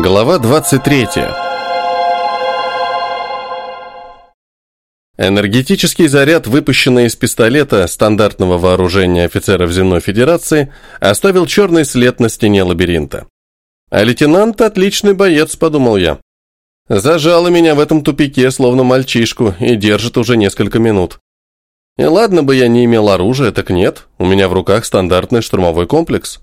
Глава 23. Энергетический заряд, выпущенный из пистолета стандартного вооружения офицеров Земной Федерации, оставил черный след на стене лабиринта. А лейтенант – отличный боец, подумал я. Зажало меня в этом тупике, словно мальчишку, и держит уже несколько минут. И ладно бы я не имел оружия, так нет, у меня в руках стандартный штурмовой комплекс.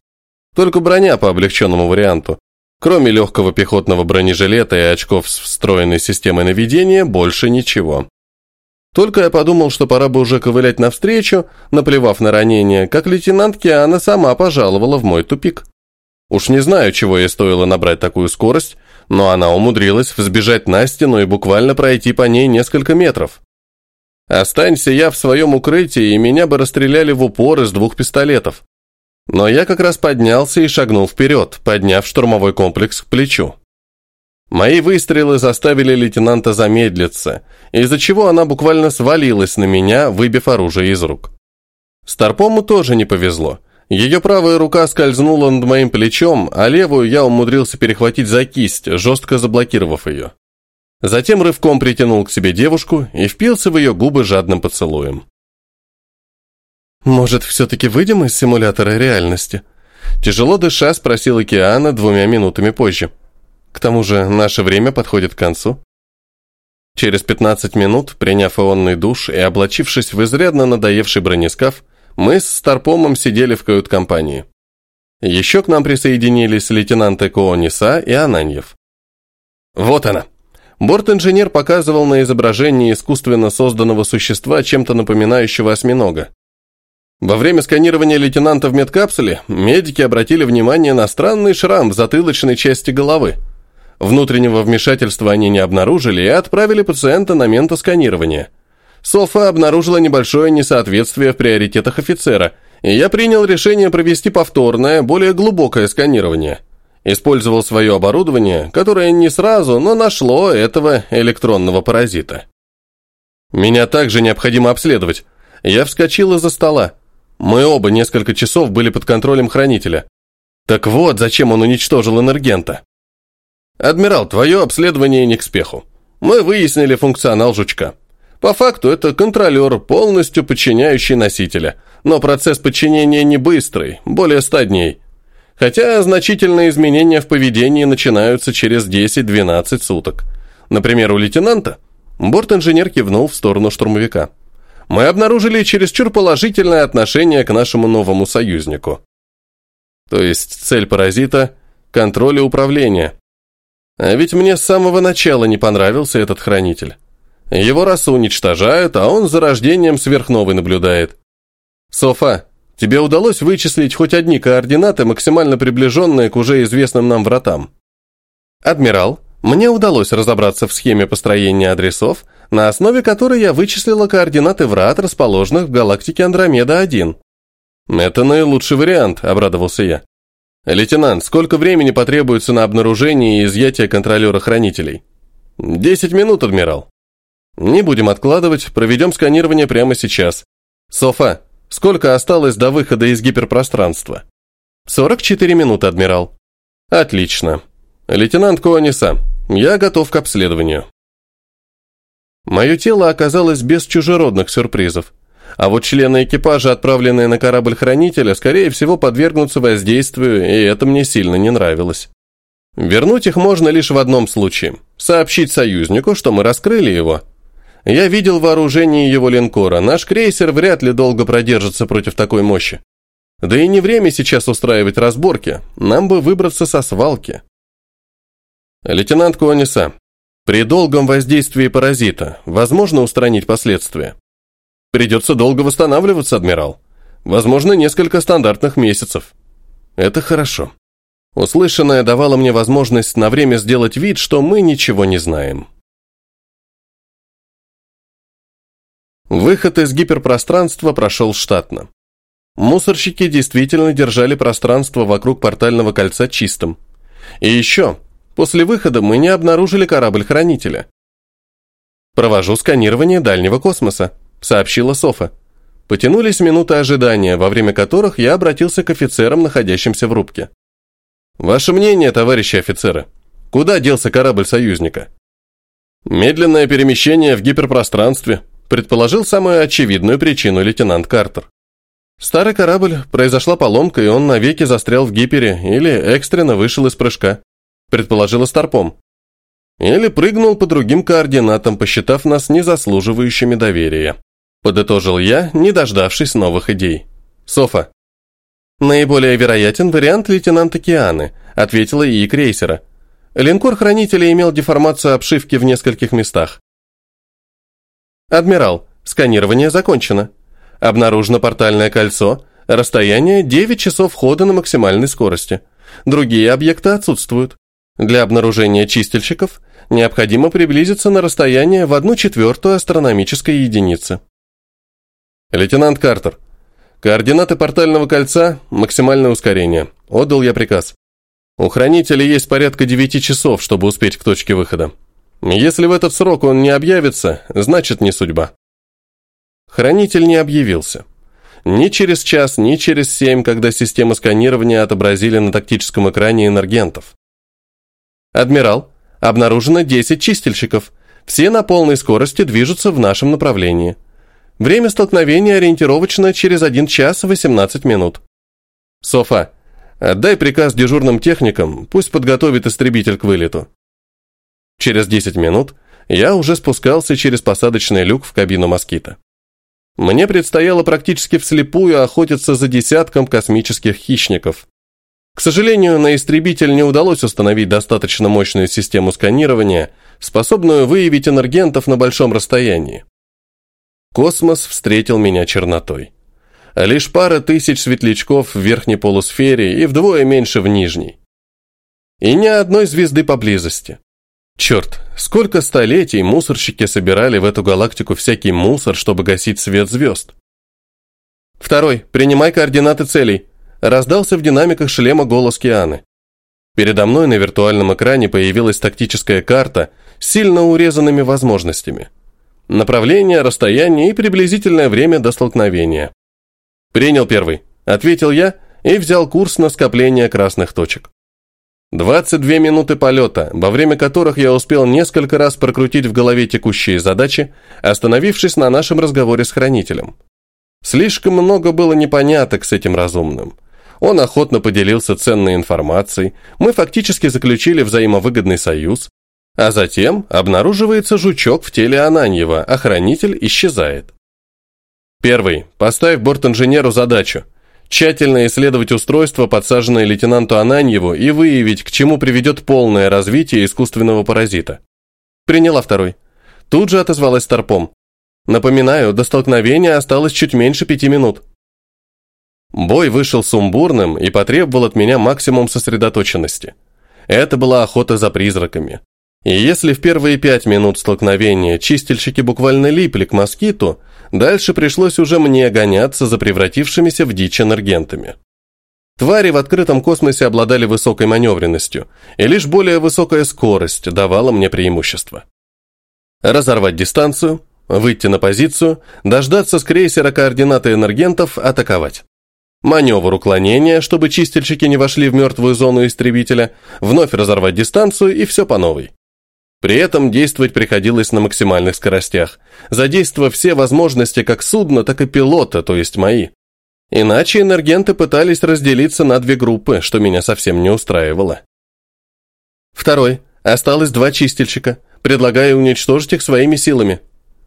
Только броня по облегченному варианту. Кроме легкого пехотного бронежилета и очков с встроенной системой наведения, больше ничего. Только я подумал, что пора бы уже ковылять навстречу, наплевав на ранение, как лейтенант Киана сама пожаловала в мой тупик. Уж не знаю, чего ей стоило набрать такую скорость, но она умудрилась взбежать на стену и буквально пройти по ней несколько метров. Останься я в своем укрытии, и меня бы расстреляли в упор из двух пистолетов. Но я как раз поднялся и шагнул вперед, подняв штурмовой комплекс к плечу. Мои выстрелы заставили лейтенанта замедлиться, из-за чего она буквально свалилась на меня, выбив оружие из рук. Старпому тоже не повезло. Ее правая рука скользнула над моим плечом, а левую я умудрился перехватить за кисть, жестко заблокировав ее. Затем рывком притянул к себе девушку и впился в ее губы жадным поцелуем. «Может, все-таки выйдем из симулятора реальности?» Тяжело дыша, спросил Океана двумя минутами позже. К тому же наше время подходит к концу. Через 15 минут, приняв ионный душ и облачившись в изрядно надоевший бронескаф, мы с Старпомом сидели в кают-компании. Еще к нам присоединились лейтенанты Коониса и Ананьев. Вот она. Борт-инженер показывал на изображении искусственно созданного существа, чем-то напоминающего осьминога. Во время сканирования лейтенанта в медкапсуле медики обратили внимание на странный шрам в затылочной части головы. Внутреннего вмешательства они не обнаружили и отправили пациента на ментосканирование. Софа обнаружила небольшое несоответствие в приоритетах офицера, и я принял решение провести повторное, более глубокое сканирование. Использовал свое оборудование, которое не сразу, но нашло этого электронного паразита. Меня также необходимо обследовать. Я вскочил из-за стола. Мы оба несколько часов были под контролем хранителя. Так вот, зачем он уничтожил энергента. Адмирал, твое обследование не к спеху. Мы выяснили функционал жучка. По факту это контролер, полностью подчиняющий носителя. Но процесс подчинения не быстрый, более 100 дней. Хотя значительные изменения в поведении начинаются через 10-12 суток. Например, у лейтенанта борт-инженер кивнул в сторону штурмовика мы обнаружили чересчур положительное отношение к нашему новому союзнику. То есть цель паразита – контроль и управление. А ведь мне с самого начала не понравился этот хранитель. Его расу уничтожают, а он за рождением сверхновой наблюдает. Софа, тебе удалось вычислить хоть одни координаты, максимально приближенные к уже известным нам вратам? Адмирал, мне удалось разобраться в схеме построения адресов, на основе которой я вычислила координаты врат, расположенных в галактике Андромеда-1. «Это наилучший вариант», — обрадовался я. «Лейтенант, сколько времени потребуется на обнаружение и изъятие контролера хранителей?» «Десять минут, адмирал». «Не будем откладывать, проведем сканирование прямо сейчас. Софа, сколько осталось до выхода из гиперпространства?» «Сорок четыре минуты, адмирал». «Отлично. Лейтенант Коаниса, я готов к обследованию. Мое тело оказалось без чужеродных сюрпризов. А вот члены экипажа, отправленные на корабль хранителя, скорее всего, подвергнутся воздействию, и это мне сильно не нравилось. Вернуть их можно лишь в одном случае. Сообщить союзнику, что мы раскрыли его. Я видел вооружение его линкора. Наш крейсер вряд ли долго продержится против такой мощи. Да и не время сейчас устраивать разборки. Нам бы выбраться со свалки. Лейтенант Куаниса, при долгом воздействии паразита возможно устранить последствия? Придется долго восстанавливаться, адмирал. Возможно, несколько стандартных месяцев. Это хорошо. Услышанное давало мне возможность на время сделать вид, что мы ничего не знаем. Выход из гиперпространства прошел штатно. Мусорщики действительно держали пространство вокруг портального кольца чистым. И еще, После выхода мы не обнаружили корабль-хранителя. «Провожу сканирование дальнего космоса», — сообщила Софа. Потянулись минуты ожидания, во время которых я обратился к офицерам, находящимся в рубке. «Ваше мнение, товарищи офицеры?» Куда делся корабль союзника? Медленное перемещение в гиперпространстве, предположил самую очевидную причину лейтенант Картер. Старый корабль, произошла поломка, и он навеки застрял в гипере или экстренно вышел из прыжка, предположила Старпом. Или прыгнул по другим координатам, посчитав нас незаслуживающими доверия. Подытожил я, не дождавшись новых идей. Софа. Наиболее вероятен вариант лейтенанта Кианы, ответила и крейсера. Линкор хранителя имел деформацию обшивки в нескольких местах. Адмирал, сканирование закончено. Обнаружено портальное кольцо, расстояние 9 часов хода на максимальной скорости. Другие объекты отсутствуют. Для обнаружения чистильщиков необходимо приблизиться на расстояние в одну четвертую астрономической единицы. Лейтенант Картер, координаты портального кольца, максимальное ускорение. Отдал я приказ. У хранителя есть порядка 9 часов, чтобы успеть к точке выхода. Если в этот срок он не объявится, значит не судьба. Хранитель не объявился. Ни через час, ни через семь, когда системы сканирования отобразили на тактическом экране энергентов. «Адмирал, обнаружено 10 чистильщиков. Все на полной скорости движутся в нашем направлении. Время столкновения ориентировочно через 1 час 18 минут. Софа, отдай приказ дежурным техникам, пусть подготовит истребитель к вылету. Через 10 минут я уже спускался через посадочный люк в кабину «Москита». Мне предстояло практически вслепую охотиться за десятком космических хищников. К сожалению, на истребитель не удалось установить достаточно мощную систему сканирования, способную выявить энергентов на большом расстоянии. Космос встретил меня чернотой. Лишь пара тысяч светлячков в верхней полусфере и вдвое меньше в нижней. И ни одной звезды поблизости. Черт, сколько столетий мусорщики собирали в эту галактику всякий мусор, чтобы гасить свет звезд. Второй, принимай координаты целей. Раздался в динамиках шлема голос Кианы. Передо мной на виртуальном экране появилась тактическая карта с сильно урезанными возможностями. Направление, расстояние и приблизительное время до столкновения. «Принял первый», — ответил я и взял курс на скопление красных точек. 22 минуты полета, во время которых я успел несколько раз прокрутить в голове текущие задачи, остановившись на нашем разговоре с хранителем. Слишком много было непоняток с этим разумным. Он охотно поделился ценной информацией, мы фактически заключили взаимовыгодный союз, а затем обнаруживается жучок в теле Ананьева, а хранитель исчезает. Первый. Поставь борт-инженеру задачу – тщательно исследовать устройство, подсаженное лейтенанту Ананьеву, и выявить, к чему приведет полное развитие искусственного паразита. Приняла второй. Тут же отозвалась Старпом. Напоминаю, до столкновения осталось чуть меньше пяти минут. Бой вышел сумбурным и потребовал от меня максимум сосредоточенности. Это была охота за призраками. И если в первые пять минут столкновения чистильщики буквально липли к москиту, Дальше пришлось уже мне гоняться за превратившимися в дичь энергентами. Твари в открытом космосе обладали высокой маневренностью, и лишь более высокая скорость давала мне преимущество. Разорвать дистанцию, выйти на позицию, дождаться с крейсера координаты энергентов, атаковать. Маневр уклонения, чтобы чистильщики не вошли в мертвую зону истребителя, вновь разорвать дистанцию и все по новой. При этом действовать приходилось на максимальных скоростях, задействовав все возможности как судна, так и пилота, то есть мои. Иначе энергенты пытались разделиться на две группы, что меня совсем не устраивало. Второй. Осталось два чистильщика. Предлагаю уничтожить их своими силами.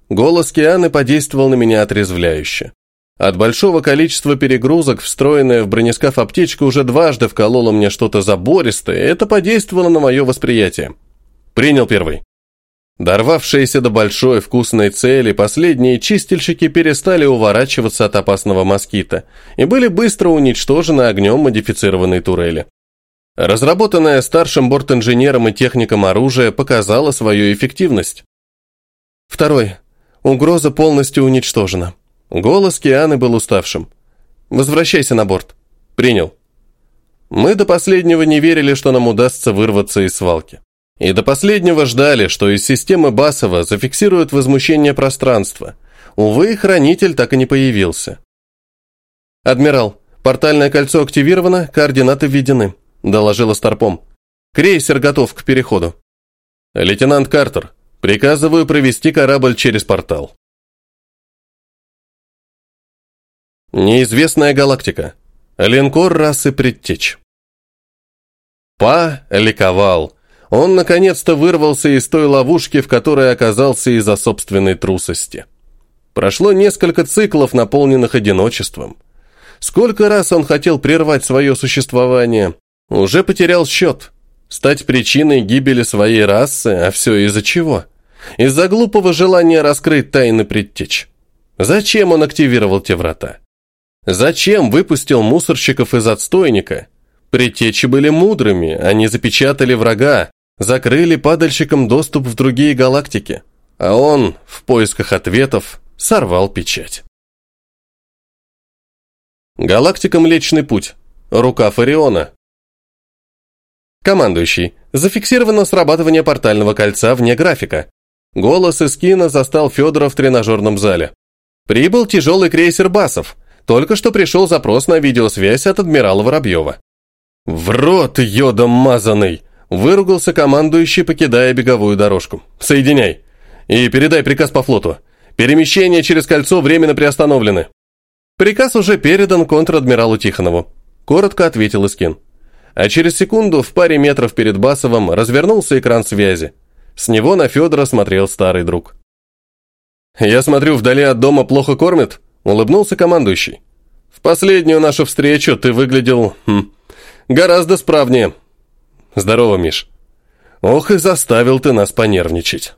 Голос Кианы подействовал на меня отрезвляюще. От большого количества перегрузок, встроенная в бронескаф аптечка уже дважды вколола мне что-то забористое, это подействовало на мое восприятие. Принял первый. Дорвавшиеся до большой вкусной цели, последние чистильщики перестали уворачиваться от опасного москита и были быстро уничтожены огнем модифицированной турели. Разработанное старшим бортинженером и техником оружие показало свою эффективность. Второй. Угроза полностью уничтожена. Голос Кианы был уставшим. «Возвращайся на борт». «Принял». Мы до последнего не верили, что нам удастся вырваться из свалки. И до последнего ждали, что из системы Басова зафиксируют возмущение пространства. Увы, хранитель так и не появился. «Адмирал, портальное кольцо активировано, координаты введены», – доложила Старпом. Крейсер готов к переходу. Лейтенант Картер, приказываю провести корабль через портал. Неизвестная галактика. Линкор расы Предтеч. Па ликовал. Он наконец-то вырвался из той ловушки, в которой оказался из-за собственной трусости. Прошло несколько циклов, наполненных одиночеством. Сколько раз он хотел прервать свое существование, уже потерял счет. Стать причиной гибели своей расы, а все из-за чего? Из-за глупого желания раскрыть тайны предтеч. Зачем он активировал те врата? Зачем выпустил мусорщиков из отстойника? Предтечи были мудрыми, они запечатали врага, закрыли падальщикам доступ в другие галактики. А он, в поисках ответов, сорвал печать. Галактика Млечный Путь. Рука Фариона. Командующий. Зафиксировано срабатывание портального кольца вне графика. Голос из кино застал Федора в тренажерном зале. Прибыл тяжелый крейсер «Басов». Только что пришел запрос на видеосвязь от адмирала Воробьева. «В рот йодом мазанный!» Выругался командующий, покидая беговую дорожку. «Соединяй! И передай приказ по флоту. Перемещение через кольцо временно приостановлены». Приказ уже передан контр-адмиралу Тихонову. Коротко ответил Искин. А через секунду в паре метров перед Басовым развернулся экран связи. С него на Федора смотрел старый друг. «Я смотрю, вдали от дома плохо кормят?» – улыбнулся командующий. «В последнюю нашу встречу ты выглядел... Хм, гораздо справнее. Здорово, Миш. Ох и заставил ты нас понервничать».